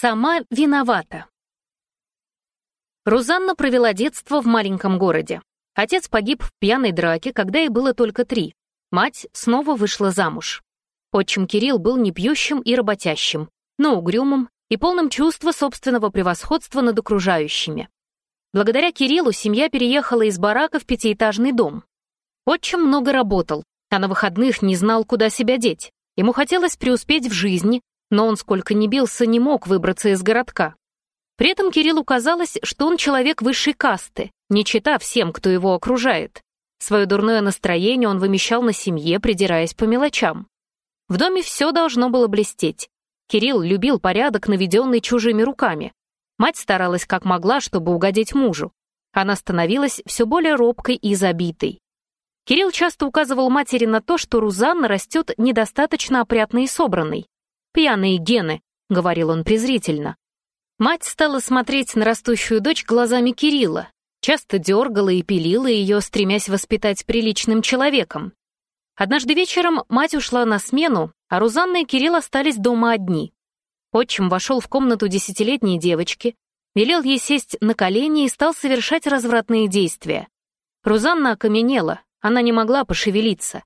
Сама виновата. Рузанна провела детство в маленьком городе. Отец погиб в пьяной драке, когда ей было только три. Мать снова вышла замуж. Отчим Кирилл был непьющим и работящим, но угрюмым и полным чувства собственного превосходства над окружающими. Благодаря Кириллу семья переехала из барака в пятиэтажный дом. Отчим много работал, а на выходных не знал, куда себя деть. Ему хотелось преуспеть в жизни, но он сколько ни бился, не мог выбраться из городка. При этом Кириллу казалось, что он человек высшей касты, не чита всем, кто его окружает. Свое дурное настроение он вымещал на семье, придираясь по мелочам. В доме все должно было блестеть. Кирилл любил порядок, наведенный чужими руками. Мать старалась как могла, чтобы угодить мужу. Она становилась все более робкой и забитой. Кирилл часто указывал матери на то, что Рузанна растет недостаточно опрятной и собранной. Пьяные гены», — говорил он презрительно. Мать стала смотреть на растущую дочь глазами Кирилла, часто дергала и пилила ее, стремясь воспитать приличным человеком. Однажды вечером мать ушла на смену, а Рузанна и Кирилл остались дома одни. Отчим вошел в комнату десятилетней девочки, велел ей сесть на колени и стал совершать развратные действия. Рузанна окаменела, она не могла пошевелиться.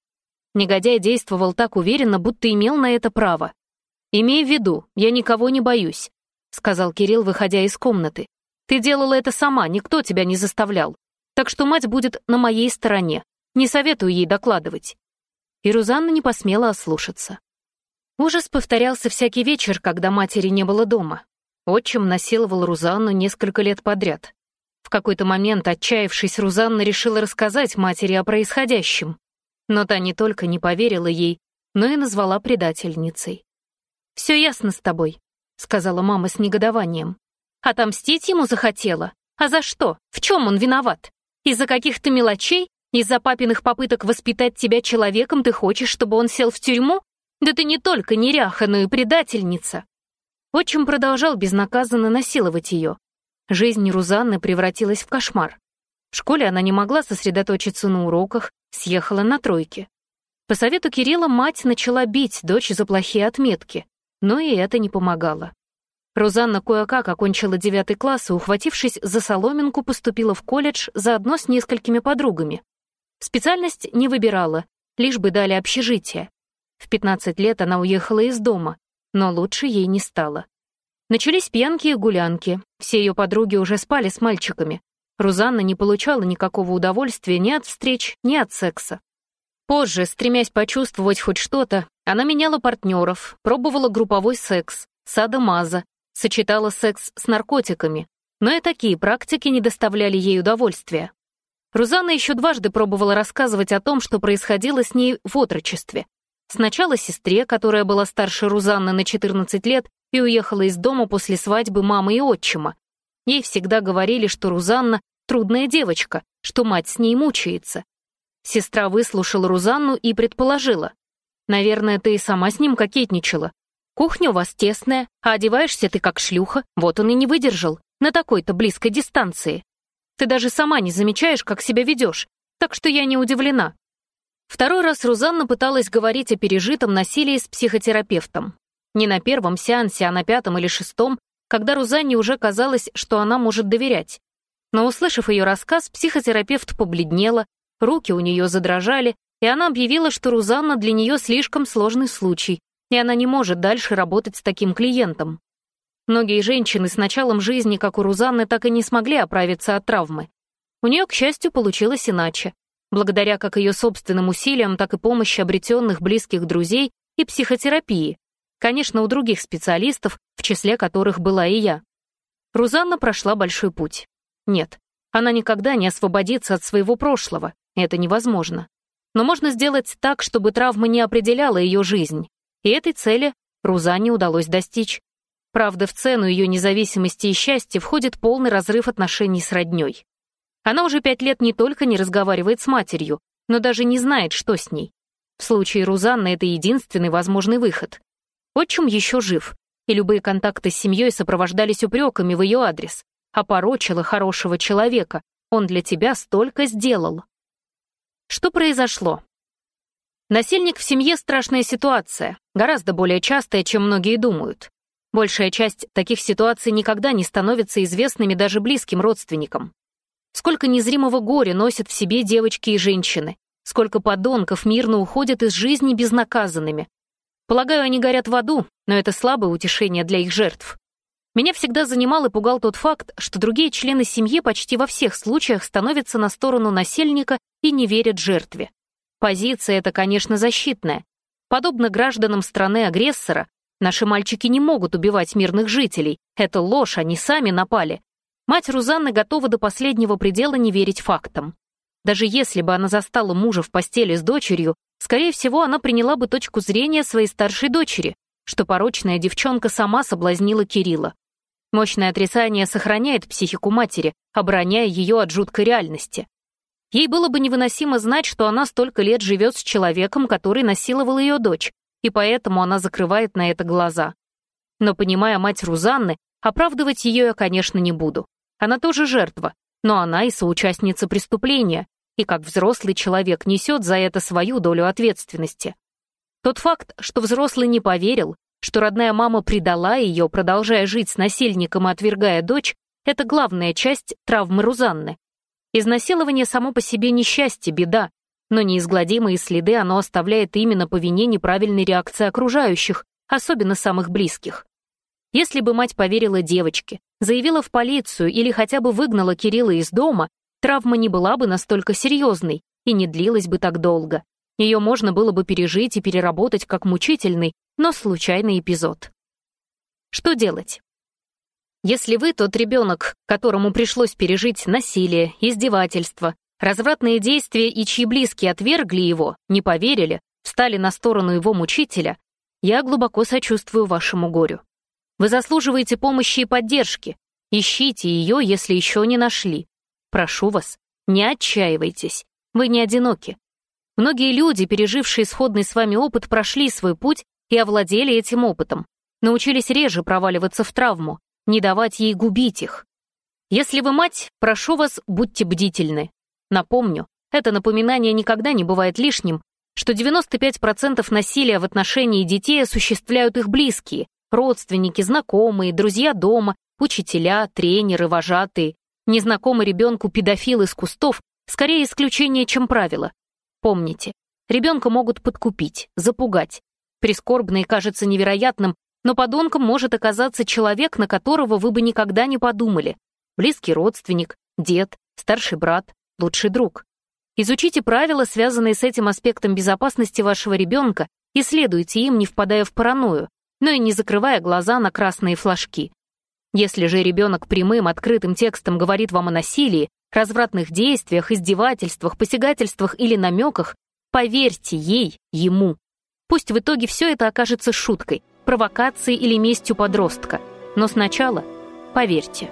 Негодяй действовал так уверенно, будто имел на это право. «Имей в виду, я никого не боюсь», — сказал Кирилл, выходя из комнаты. «Ты делала это сама, никто тебя не заставлял. Так что мать будет на моей стороне. Не советую ей докладывать». И Рузанна не посмела ослушаться. Ужас повторялся всякий вечер, когда матери не было дома. Отчим насиловал Рузанну несколько лет подряд. В какой-то момент, отчаявшись, Рузанна решила рассказать матери о происходящем. Но та не только не поверила ей, но и назвала предательницей. «Все ясно с тобой», — сказала мама с негодованием. «Отомстить ему захотела? А за что? В чем он виноват? Из-за каких-то мелочей? Из-за папиных попыток воспитать тебя человеком ты хочешь, чтобы он сел в тюрьму? Да ты не только неряха, но и предательница!» Отчим продолжал безнаказанно насиловать ее. Жизнь Рузанны превратилась в кошмар. В школе она не могла сосредоточиться на уроках, съехала на тройке. По совету Кирилла мать начала бить дочь за плохие отметки но и это не помогало. Розанна кое-как окончила девятый класс и, ухватившись за соломинку, поступила в колледж заодно с несколькими подругами. Специальность не выбирала, лишь бы дали общежитие. В 15 лет она уехала из дома, но лучше ей не стало. Начались пьянки и гулянки, все ее подруги уже спали с мальчиками. Рузанна не получала никакого удовольствия ни от встреч, ни от секса. Позже, стремясь почувствовать хоть что-то, она меняла партнеров, пробовала групповой секс, садомаза, сочетала секс с наркотиками, но и такие практики не доставляли ей удовольствия. Рузана еще дважды пробовала рассказывать о том, что происходило с ней в отрочестве. Сначала сестре, которая была старше Рузанны на 14 лет и уехала из дома после свадьбы мамы и отчима. Ей всегда говорили, что Рузанна — трудная девочка, что мать с ней мучается. Сестра выслушала Рузанну и предположила. «Наверное, ты и сама с ним кокетничала. Кухня у вас тесная, а одеваешься ты как шлюха, вот он и не выдержал, на такой-то близкой дистанции. Ты даже сама не замечаешь, как себя ведешь, так что я не удивлена». Второй раз Рузанна пыталась говорить о пережитом насилии с психотерапевтом. Не на первом сеансе, а на пятом или шестом, когда Рузанне уже казалось, что она может доверять. Но, услышав ее рассказ, психотерапевт побледнела, Руки у нее задрожали, и она объявила, что Рузанна для нее слишком сложный случай, и она не может дальше работать с таким клиентом. Многие женщины с началом жизни, как у Рузанны, так и не смогли оправиться от травмы. У нее, к счастью, получилось иначе. Благодаря как ее собственным усилиям, так и помощи обретенных близких друзей и психотерапии. Конечно, у других специалистов, в числе которых была и я. Рузанна прошла большой путь. Нет, она никогда не освободится от своего прошлого, это невозможно. Но можно сделать так, чтобы травма не определяла ее жизнь. И этой цели Рузане удалось достичь. Правда, в цену ее независимости и счастья входит полный разрыв отношений с родней. Она уже пять лет не только не разговаривает с матерью, но даже не знает, что с ней. В случае Рузанны это единственный возможный выход. Отчим еще жив, и любые контакты с семьей сопровождались упреками в ее адрес. А Опорочила хорошего человека, он для тебя столько сделал. Что произошло? Насильник в семье — страшная ситуация, гораздо более частая, чем многие думают. Большая часть таких ситуаций никогда не становится известными даже близким родственникам. Сколько незримого горя носят в себе девочки и женщины, сколько подонков мирно уходят из жизни безнаказанными. Полагаю, они горят в аду, но это слабое утешение для их жертв. Меня всегда занимал и пугал тот факт, что другие члены семьи почти во всех случаях становятся на сторону насильника и не верят жертве. Позиция эта, конечно, защитная. Подобно гражданам страны-агрессора, наши мальчики не могут убивать мирных жителей. Это ложь, они сами напали. Мать Рузанны готова до последнего предела не верить фактам. Даже если бы она застала мужа в постели с дочерью, скорее всего, она приняла бы точку зрения своей старшей дочери, что порочная девчонка сама соблазнила Кирилла. Мощное отрицание сохраняет психику матери, обороняя ее от жуткой реальности. Ей было бы невыносимо знать, что она столько лет живет с человеком, который насиловал ее дочь, и поэтому она закрывает на это глаза. Но, понимая мать Рузанны, оправдывать ее я, конечно, не буду. Она тоже жертва, но она и соучастница преступления, и как взрослый человек несет за это свою долю ответственности. Тот факт, что взрослый не поверил, что родная мама предала ее, продолжая жить с насильником и отвергая дочь, это главная часть травмы Рузанны. Изнасилование само по себе несчастье, беда, но неизгладимые следы оно оставляет именно по вине неправильной реакции окружающих, особенно самых близких. Если бы мать поверила девочке, заявила в полицию или хотя бы выгнала Кирилла из дома, травма не была бы настолько серьезной и не длилась бы так долго. Ее можно было бы пережить и переработать как мучительный, но случайный эпизод. Что делать? Если вы тот ребенок, которому пришлось пережить насилие, издевательство, развратные действия и чьи близкие отвергли его, не поверили, встали на сторону его мучителя, я глубоко сочувствую вашему горю. Вы заслуживаете помощи и поддержки. Ищите ее, если еще не нашли. Прошу вас, не отчаивайтесь. Вы не одиноки. Многие люди, пережившие сходный с вами опыт, прошли свой путь и овладели этим опытом. Научились реже проваливаться в травму, не давать ей губить их. Если вы мать, прошу вас, будьте бдительны. Напомню, это напоминание никогда не бывает лишним, что 95% насилия в отношении детей осуществляют их близкие, родственники, знакомые, друзья дома, учителя, тренеры, вожатые. Незнакомый ребенку педофил из кустов скорее исключение, чем правило. Помните, ребенка могут подкупить, запугать. Прискорбно и кажется невероятным, но подонком может оказаться человек, на которого вы бы никогда не подумали. Близкий родственник, дед, старший брат, лучший друг. Изучите правила, связанные с этим аспектом безопасности вашего ребенка, и следуйте им, не впадая в паранойю, но и не закрывая глаза на красные флажки. Если же ребенок прямым, открытым текстом говорит вам о насилии, развратных действиях, издевательствах, посягательствах или намеках, поверьте ей, ему. Пусть в итоге все это окажется шуткой, провокацией или местью подростка, но сначала поверьте.